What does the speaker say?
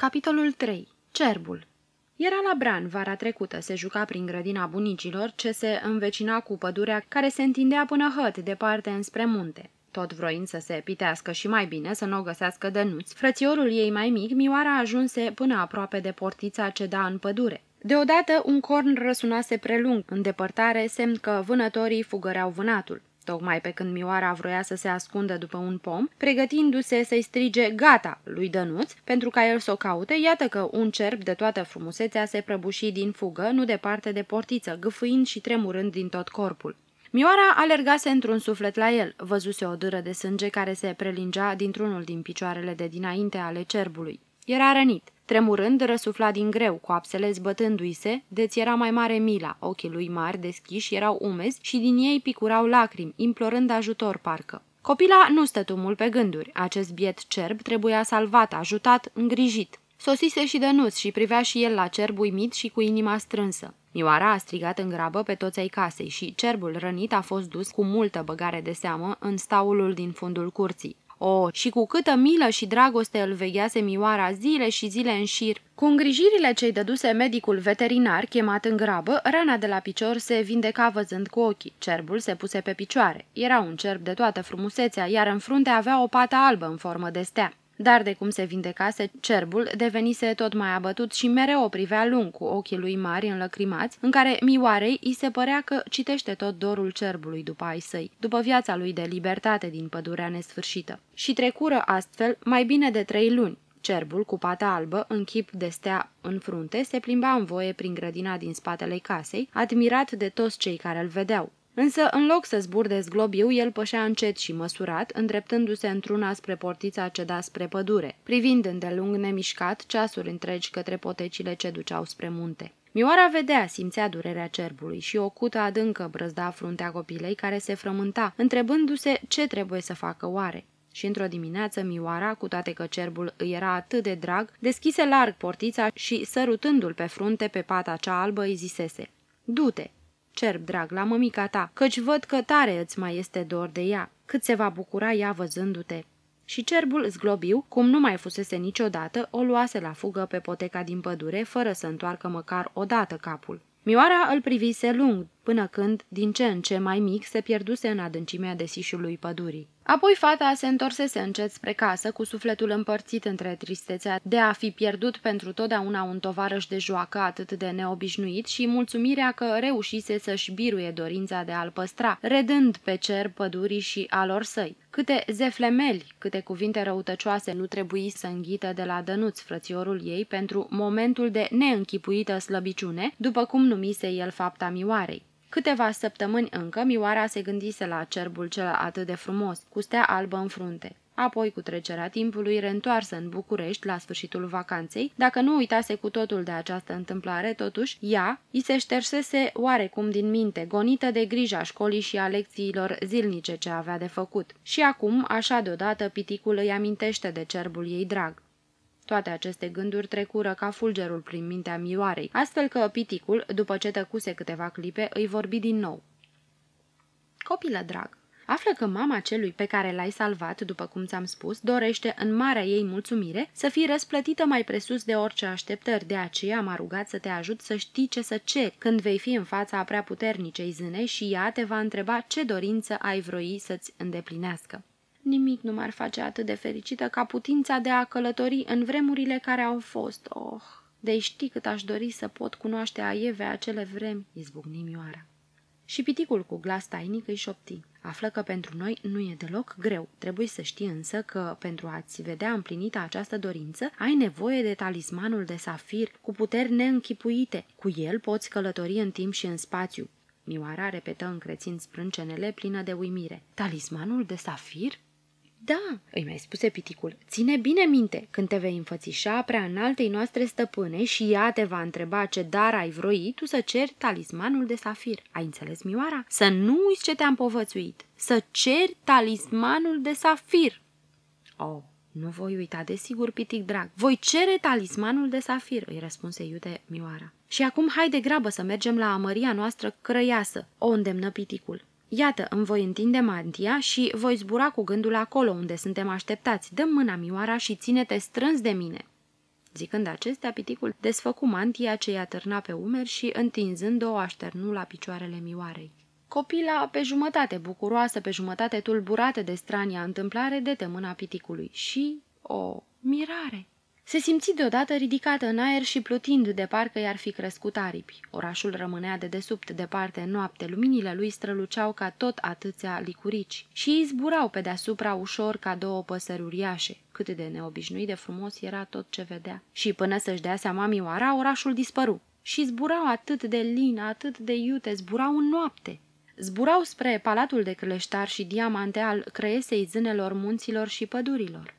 Capitolul 3. Cerbul Era la Bran vara trecută, se juca prin grădina bunicilor, ce se învecina cu pădurea care se întindea până hăt, departe înspre munte. Tot vroind să se pitească și mai bine, să nu o găsească dănuți, frățiorul ei mai mic, Mioara ajunse până aproape de portița ce da în pădure. Deodată un corn răsunase prelung în depărtare, semn că vânătorii fugăreau vânatul. Tocmai pe când Mioara vroia să se ascundă după un pom, pregătindu-se să-i strige gata lui Dănuț pentru ca el să o caute, iată că un cerb de toată frumusețea se prăbuși din fugă, nu departe de portiță, gâfâind și tremurând din tot corpul. Mioara alergase într-un suflet la el, văzuse o dâră de sânge care se prelingea dintr-unul din picioarele de dinainte ale cerbului. Era rănit. Tremurând, răsufla din greu, coapsele zbătându-i se, deți era mai mare mila, ochii lui mari, deschiși, erau umezi și din ei picurau lacrimi, implorând ajutor parcă. Copila nu stătu mult pe gânduri. Acest biet cerb trebuia salvat, ajutat, îngrijit. Sosise și Dănuț și privea și el la cerb uimit și cu inima strânsă. Mioara a strigat în grabă pe toți ai casei și cerbul rănit a fost dus cu multă băgare de seamă în staulul din fundul curții. O, și cu câtă milă și dragoste îl veghease Mioara zile și zile în șir. Cu îngrijirile ce-i dăduse medicul veterinar, chemat în grabă, rana de la picior se vindeca văzând cu ochii. Cerbul se puse pe picioare. Era un cerb de toată frumusețea, iar în frunte avea o pată albă în formă de stea dar de cum se vindecase, cerbul devenise tot mai abătut și mereu o privea lung cu ochii lui mari înlăcrimați, în care mioarei îi se părea că citește tot dorul cerbului după ai săi, după viața lui de libertate din pădurea nesfârșită. Și trecură astfel mai bine de trei luni. Cerbul, cu pata albă, în chip de stea în frunte, se plimba în voie prin grădina din spatele casei, admirat de toți cei care îl vedeau. Însă, în loc să zburde zglobiu, el pășea încet și măsurat, îndreptându-se într-una spre portița ce da spre pădure, privind îndelung nemișcat ceasuri întregi către potecile ce duceau spre munte. Mioara vedea, simțea durerea cerbului și o cută adâncă brăzda fruntea copilei care se frământa, întrebându-se ce trebuie să facă oare. Și într-o dimineață Mioara, cu toate că cerbul îi era atât de drag, deschise larg portița și, sărutându-l pe frunte pe pata cea albă, îi zisese Du-te, cerb, drag, la mămica ta, căci văd că tare îți mai este dor de ea, cât se va bucura ea văzându-te. Și cerbul zglobiu, cum nu mai fusese niciodată, o luase la fugă pe poteca din pădure, fără să întoarcă măcar odată capul. Mioara îl privise lung, până când, din ce în ce mai mic, se pierduse în adâncimea desișului pădurii. Apoi fata se întorsese încet spre casă, cu sufletul împărțit între tristețea de a fi pierdut pentru totdeauna un tovarăș de joacă atât de neobișnuit și mulțumirea că reușise să-și biruie dorința de a-l păstra, redând pe cer pădurii și alor săi. Câte zeflemeli, câte cuvinte răutăcioase nu trebuie să înghită de la dănuț frățiorul ei pentru momentul de neînchipuită slăbiciune, după cum numise el fapta mioarei. Câteva săptămâni încă, Mioara se gândise la cerbul cel atât de frumos, cu stea albă în frunte. Apoi, cu trecerea timpului, reîntoarsă în București la sfârșitul vacanței, dacă nu uitase cu totul de această întâmplare, totuși, ea îi se ștersese oarecum din minte, gonită de grija școlii și a lecțiilor zilnice ce avea de făcut. Și acum, așa deodată, piticul îi amintește de cerbul ei drag. Toate aceste gânduri trecură ca fulgerul prin mintea mioarei, astfel că piticul, după ce tăcuse câteva clipe, îi vorbi din nou. Copilă drag, află că mama celui pe care l-ai salvat, după cum ți-am spus, dorește în marea ei mulțumire să fii răsplătită mai presus de orice așteptări, de aceea m-a rugat să te ajut să știi ce să ceri când vei fi în fața a prea puternicei zâne și ea te va întreba ce dorință ai vroi să-ți îndeplinească. Nimic nu m-ar face atât de fericită ca putința de a călători în vremurile care au fost. Oh, de ști cât aș dori să pot cunoaște aieve acele vremi, izbucni Mioara. Și piticul cu glas tainic îi șopti. Află că pentru noi nu e deloc greu. Trebuie să știi însă că, pentru a-ți vedea împlinită această dorință, ai nevoie de talismanul de safir, cu puteri neînchipuite. Cu el poți călători în timp și în spațiu. Mioara repetă încrețind sprâncenele plină de uimire. Talismanul de safir? Da, îi mai spuse piticul, ține bine minte, când te vei înfățișa prea înaltei noastre stăpâne și ea te va întreba ce dar ai vroi, tu să ceri talismanul de safir. Ai înțeles, Mioara? Să nu uiți ce te-am povățuit. Să ceri talismanul de safir. Oh, nu voi uita, desigur, pitic drag. Voi cere talismanul de safir, îi răspunse iute Mioara. Și acum hai de grabă să mergem la amăria noastră crăiasă, o îndemnă piticul. Iată, îmi voi întinde mantia și voi zbura cu gândul acolo unde suntem așteptați. Dă mâna, Mioara, și ține-te strâns de mine. Zicând acestea, piticul desfăcu mantia ce i-a târna pe umeri și, întinzând-o, așternu la picioarele mioarei. Copila, pe jumătate bucuroasă, pe jumătate tulburată de strania întâmplare, de temâna piticului și, o, mirare! Se simți deodată ridicată în aer și plutind de parcă i-ar fi crescut aripi. Orașul rămânea de desubt, departe, în noapte, luminile lui străluceau ca tot atâția licurici și îi zburau pe deasupra ușor ca două păsări uriașe. Cât de neobișnuit de frumos era tot ce vedea. Și până să-și dea seama mioara, orașul dispăru. Și zburau atât de lin, atât de iute, zburau în noapte. Zburau spre palatul de cleștar și diamante al creiesei zânelor munților și pădurilor.